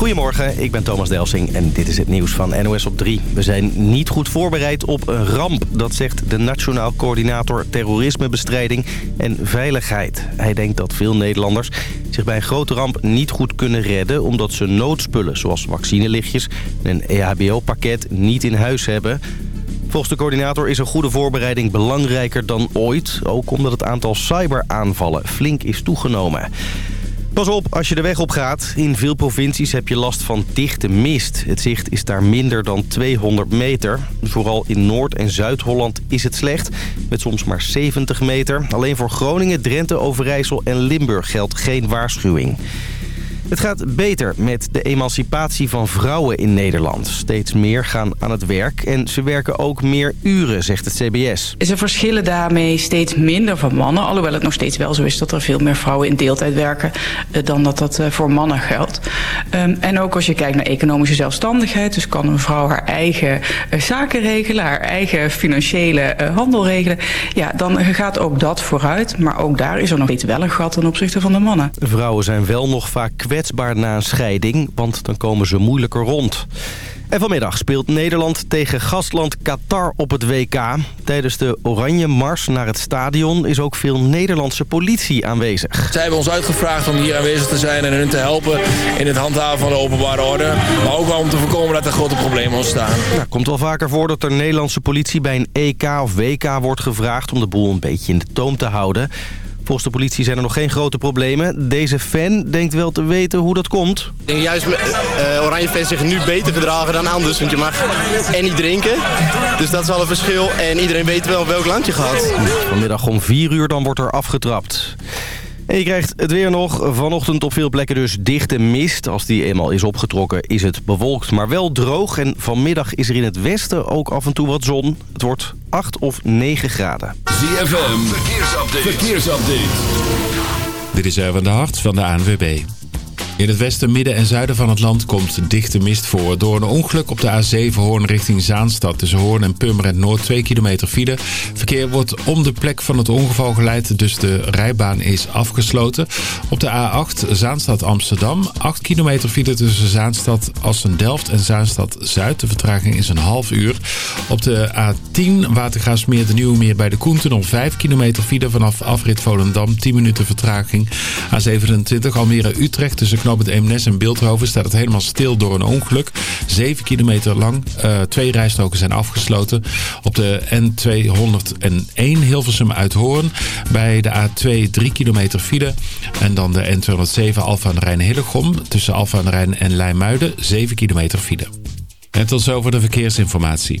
Goedemorgen, ik ben Thomas Delsing en dit is het nieuws van NOS op 3. We zijn niet goed voorbereid op een ramp, dat zegt de Nationaal Coördinator Terrorismebestrijding en Veiligheid. Hij denkt dat veel Nederlanders zich bij een grote ramp niet goed kunnen redden... omdat ze noodspullen zoals vaccinelichtjes en een EHBO-pakket niet in huis hebben... Volgens de coördinator is een goede voorbereiding belangrijker dan ooit. Ook omdat het aantal cyberaanvallen flink is toegenomen. Pas op als je de weg op gaat. In veel provincies heb je last van dichte mist. Het zicht is daar minder dan 200 meter. Vooral in Noord- en Zuid-Holland is het slecht. Met soms maar 70 meter. Alleen voor Groningen, Drenthe, Overijssel en Limburg geldt geen waarschuwing. Het gaat beter met de emancipatie van vrouwen in Nederland. Steeds meer gaan aan het werk en ze werken ook meer uren, zegt het CBS. Ze verschillen daarmee steeds minder van mannen. Alhoewel het nog steeds wel zo is dat er veel meer vrouwen in deeltijd werken... Eh, dan dat dat eh, voor mannen geldt. Ehm, en ook als je kijkt naar economische zelfstandigheid... dus kan een vrouw haar eigen eh, zaken regelen... haar eigen financiële handel regelen... ja, dan gaat ook dat vooruit. Maar ook daar is er nog steeds wel een gat ten opzichte van de mannen. Vrouwen zijn wel nog vaak kwetsbaar kwetsbaar na een scheiding, want dan komen ze moeilijker rond. En vanmiddag speelt Nederland tegen gastland Qatar op het WK. Tijdens de Oranje Mars naar het stadion is ook veel Nederlandse politie aanwezig. Zij hebben ons uitgevraagd om hier aanwezig te zijn en hun te helpen in het handhaven van de openbare orde. Maar ook wel om te voorkomen dat er grote problemen ontstaan. Nou, komt wel vaker voor dat er Nederlandse politie bij een EK of WK wordt gevraagd om de boel een beetje in de toom te houden. Volgens de politie zijn er nog geen grote problemen. Deze fan denkt wel te weten hoe dat komt. Ik denk juist uh, oranje fans zich nu beter gedragen dan anders. Want je mag en niet drinken. Dus dat is al een verschil. En iedereen weet wel welk land je gaat. Vanmiddag om 4 uur dan wordt er afgetrapt. En je krijgt het weer nog. Vanochtend op veel plekken dus dichte mist. Als die eenmaal is opgetrokken is het bewolkt, maar wel droog. En vanmiddag is er in het westen ook af en toe wat zon. Het wordt 8 of 9 graden. ZFM, verkeersupdate. verkeersupdate. Dit is Erwin de Hart van de ANWB. In het westen, midden en zuiden van het land komt dichte mist voor. Door een ongeluk op de A7 Hoorn richting Zaanstad. Tussen Hoorn en Purmerend Noord 2 kilometer file. Verkeer wordt om de plek van het ongeval geleid. Dus de rijbaan is afgesloten. Op de A8 Zaanstad Amsterdam. 8 kilometer file tussen Zaanstad Assen-Delft en Zaanstad Zuid. De vertraging is een half uur. Op de A10 Watergraafsmeer de Nieuwe bij de Koentunnel. 5 kilometer file vanaf afrit Volendam. 10 minuten vertraging. A27 Almere Utrecht tussen knoop het Eemnes en Beeldhoven staat het helemaal stil door een ongeluk. 7 kilometer lang. Uh, twee rijstroken zijn afgesloten. Op de N201 Hilversum uit Hoorn. Bij de A2 3 kilometer file. En dan de N207 Alfa aan de Rijn Hillegom. Tussen Alfa aan de Rijn en Leimuiden 7 kilometer file. En tot zover de verkeersinformatie.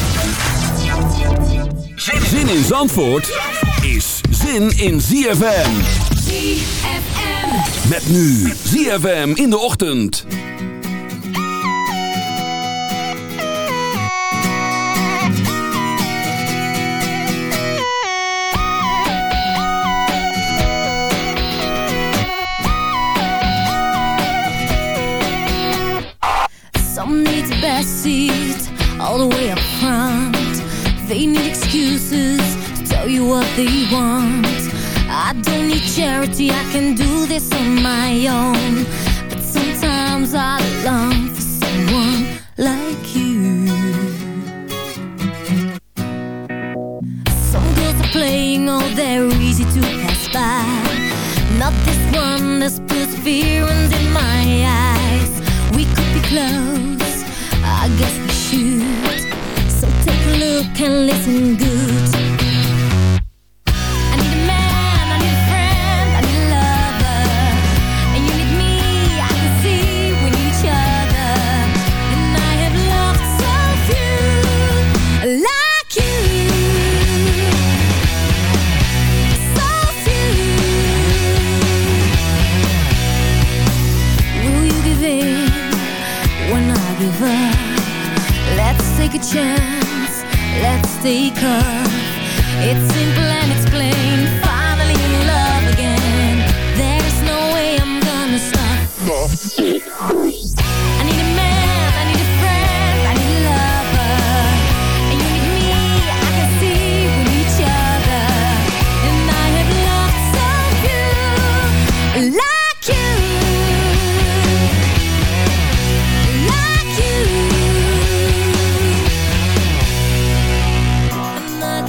Zin in Zandvoort is zin in ZFM. ZFM. Met nu ZFM in de ochtend. Some need the best seat all the way up front. They need excuses to tell you what they want. I don't need charity, I can do this on my own. But sometimes I long for someone like you. Some girls are playing, oh, they're easy to pass by. Not this one, there's perseverance in my eyes. We could be close, can listen good.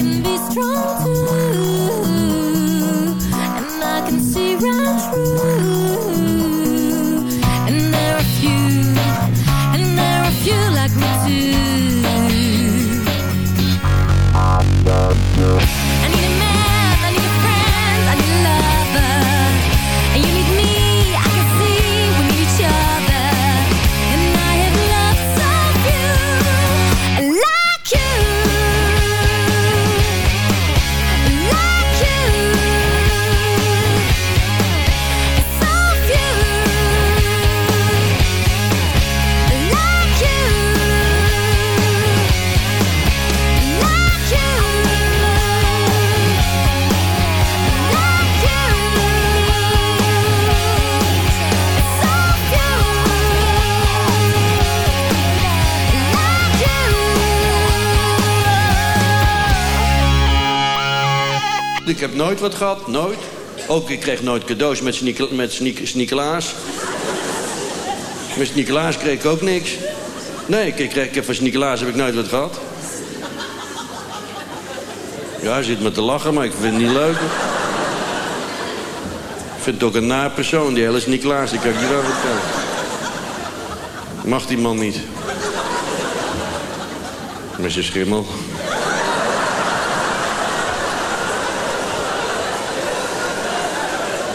Can be nooit wat gehad, nooit. Ook ik kreeg nooit cadeaus met Sneek- met Sneekelaas kreeg ik ook niks. Nee, ik, kreeg, ik van Sneekelaas heb ik nooit wat gehad. Ja, hij zit me te lachen, maar ik vind het niet leuk. Ik vind het ook een naar persoon, die hele Sneekelaas. Die kan ik wel vertellen. Mag die man niet. Met zijn schimmel.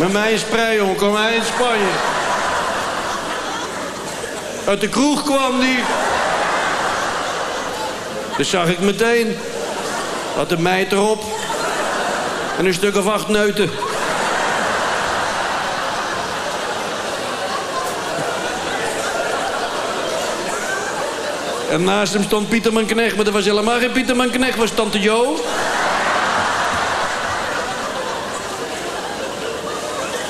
Met mij sprei, jongen. Kom hij in Spanje. Uit de kroeg kwam die. Dat zag ik meteen. Had een meid erop. En een stuk of acht neuten. En naast hem stond Pieterman Knecht, maar dat was helemaal geen Pieterman Knecht, was tante Jo.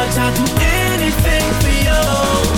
I'll do anything for you.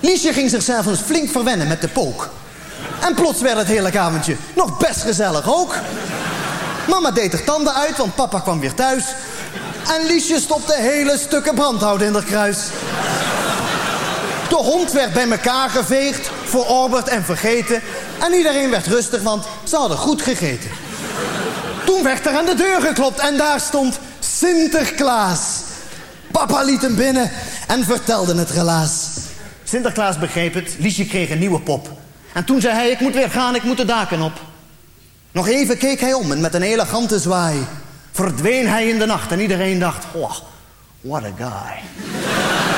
Liesje ging zichzelf eens flink verwennen met de pook. En plots werd het hele avondje nog best gezellig ook. Mama deed er tanden uit, want papa kwam weer thuis. En Liesje stopte hele stukken brandhout in haar kruis. De hond werd bij elkaar geveegd, verorberd en vergeten. En iedereen werd rustig, want ze hadden goed gegeten. Toen werd er aan de deur geklopt en daar stond Sinterklaas. Papa liet hem binnen en vertelde het relaas. Sinterklaas begreep het, Liesje kreeg een nieuwe pop. En toen zei hij, ik moet weer gaan, ik moet de daken op. Nog even keek hij om en met een elegante zwaai... verdween hij in de nacht en iedereen dacht, oh, what a guy.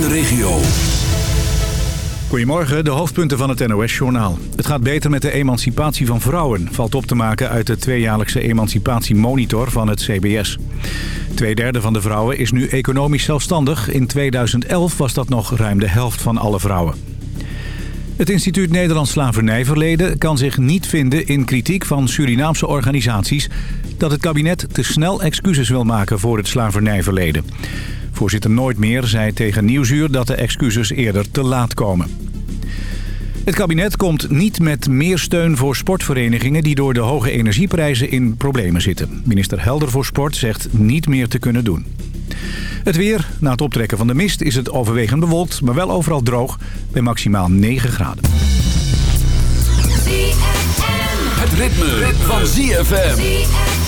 De regio. Goedemorgen, de hoofdpunten van het NOS-journaal. Het gaat beter met de emancipatie van vrouwen, valt op te maken uit de tweejaarlijkse emancipatiemonitor van het CBS. Tweederde van de vrouwen is nu economisch zelfstandig. In 2011 was dat nog ruim de helft van alle vrouwen. Het instituut Nederlands Slavernijverleden kan zich niet vinden in kritiek van Surinaamse organisaties... dat het kabinet te snel excuses wil maken voor het slavernijverleden. Voorzitter Nooit meer zei tegen Nieuwsuur dat de excuses eerder te laat komen. Het kabinet komt niet met meer steun voor sportverenigingen... die door de hoge energieprijzen in problemen zitten. Minister Helder voor Sport zegt niet meer te kunnen doen. Het weer. Na het optrekken van de mist is het overwegend bewolkt... maar wel overal droog bij maximaal 9 graden. Het ritme, van ZFM.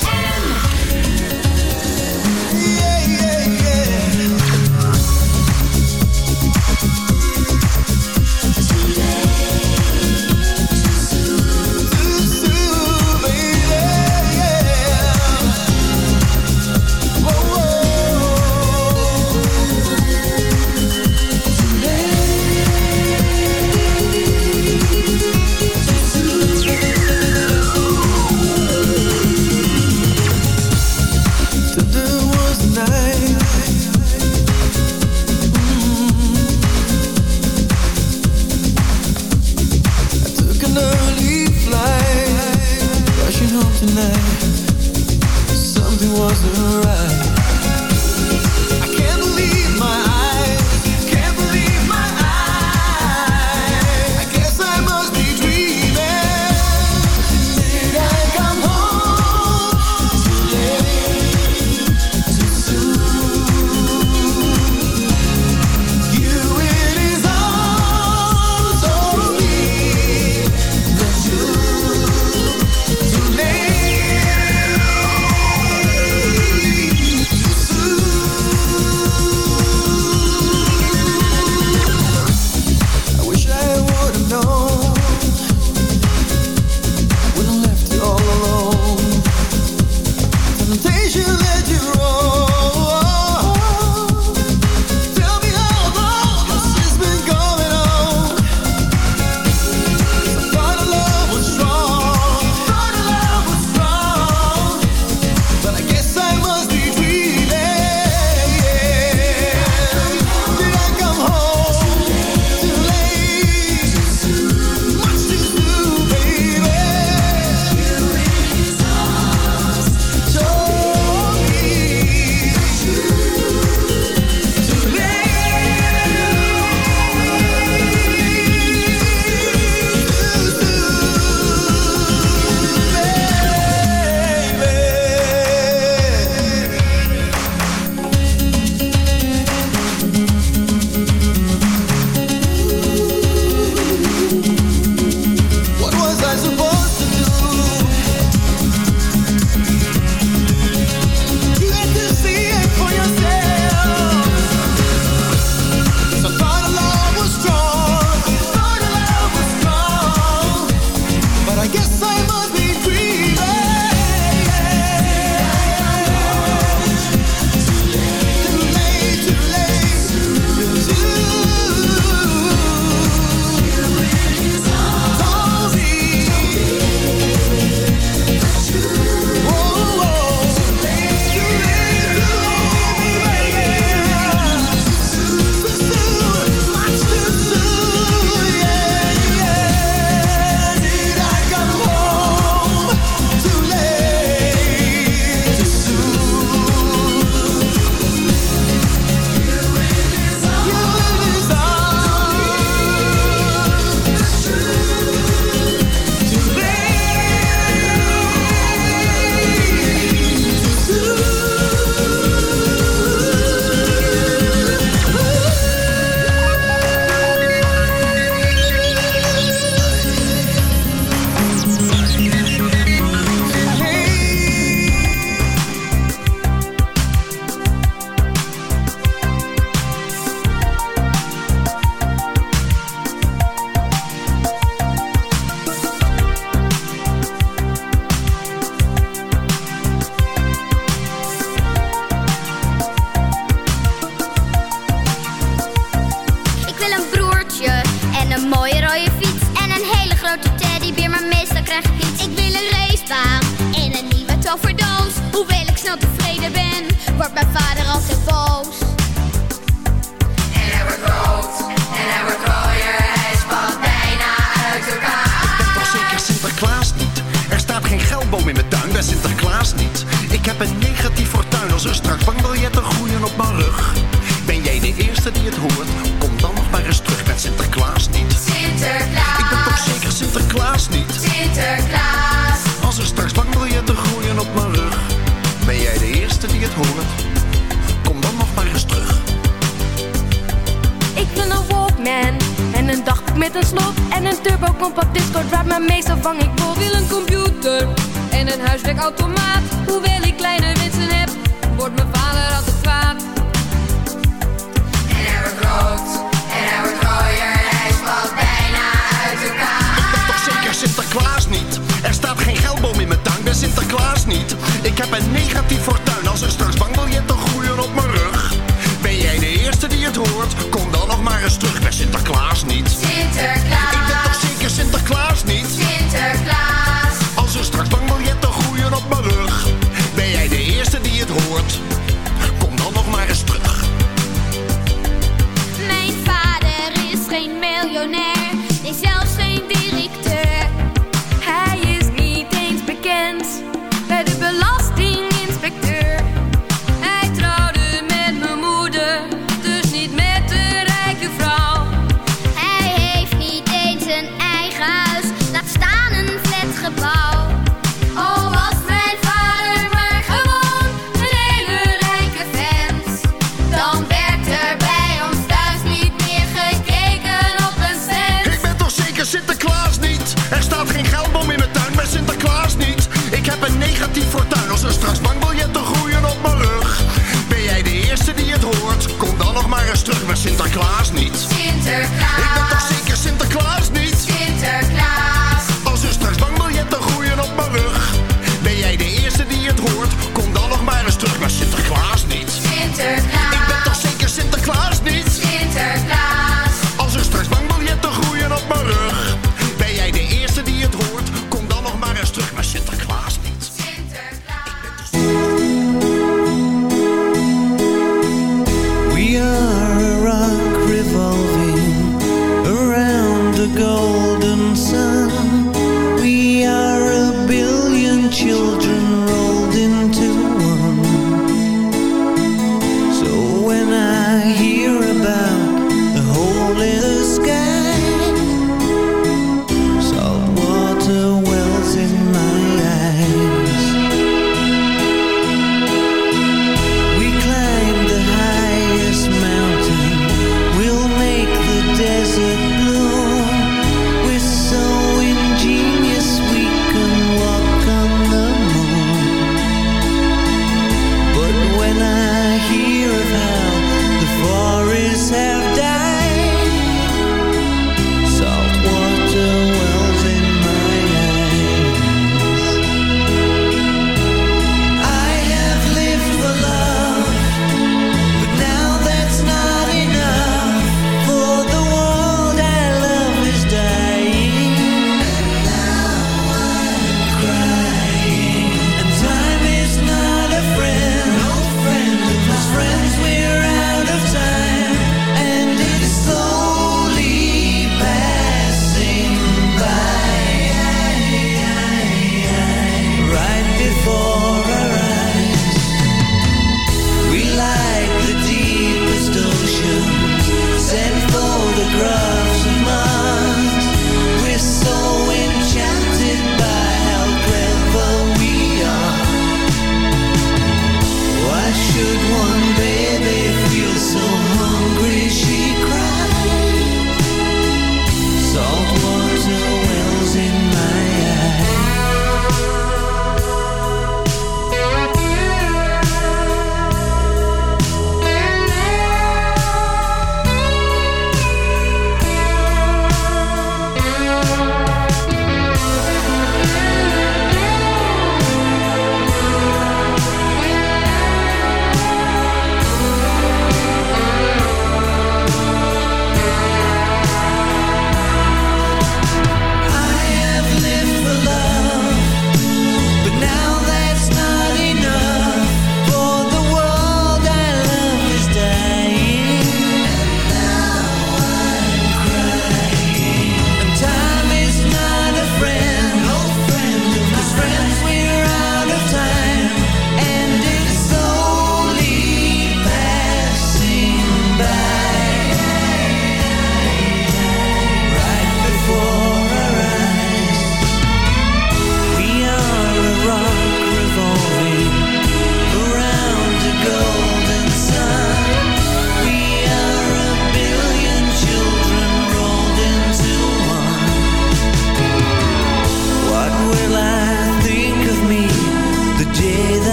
Niet.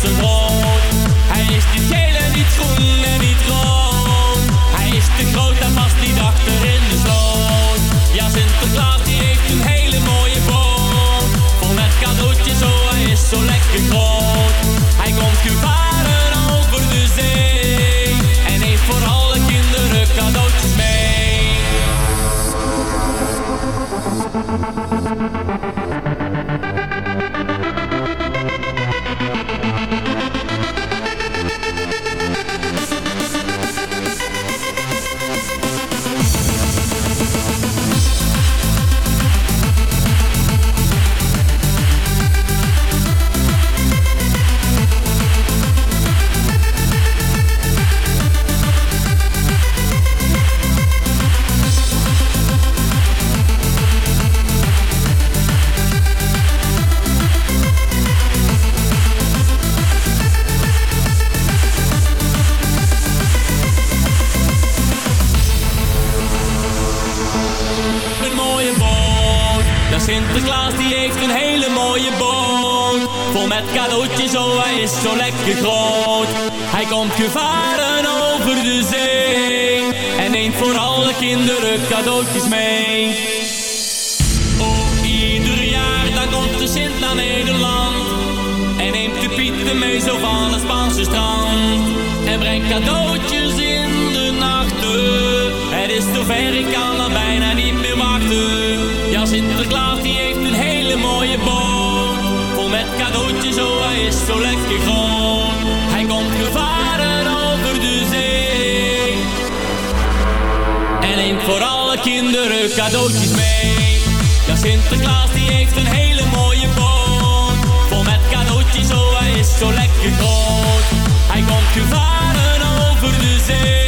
Zo. Hij is niet geel en niet groen en niet rood. Hij is te groot en past niet achter in de sloot. Ja, Sinterklaas die heeft een hele mooie boot. Vol met cadeautjes, oh hij is zo lekker groot. Hij komt gevaren over de zee. En heeft voor alle kinderen cadeautjes mee. Cadeautjes, oh hij is zo lekker groot. Hij komt gevaren over de zee. En neemt voor alle kinderen cadeautjes mee. Oh, ieder jaar dan komt de Sint naar Nederland. En neemt de Pieten mee zo van het Spaanse strand. En brengt cadeautjes in de nachten. Het is zover, ik kan er bijna niet Vol met cadeautjes, oh hij is zo lekker groot. Hij komt gevaren over de zee. En neemt voor alle kinderen cadeautjes mee. Ja, Sinterklaas die heeft een hele mooie boot. Vol met cadeautjes, oh hij is zo lekker groot. Hij komt gevaren over de zee.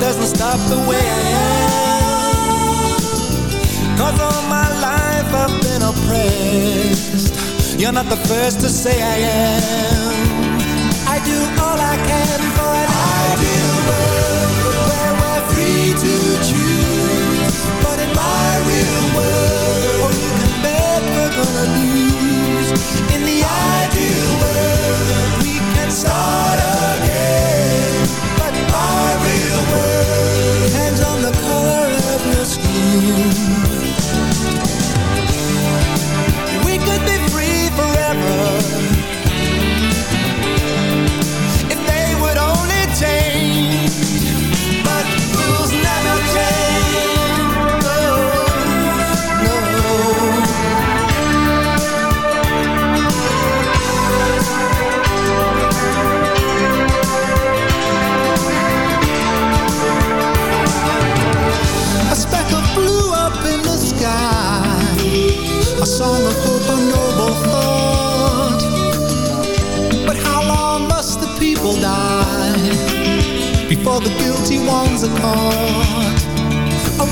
doesn't stop the way I am. Cause all my life I've been oppressed. You're not the first to say I am. I do all I can for an ideal world where we're free to choose. But in my real world, oh, you can bet we're gonna lose. In the ideal world, we can start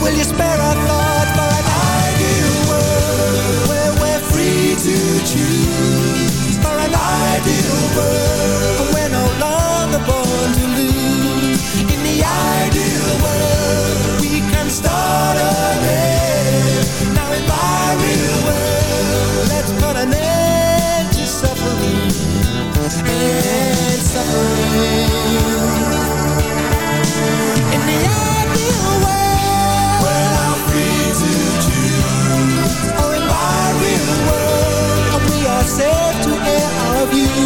will you spare a thought for an ideal world Where we're free to choose. For an ideal world And we're no longer born to lose. In the ideal world We can start again Now in my real world Let's put an end to suffering. And suffering. In the said to air of you.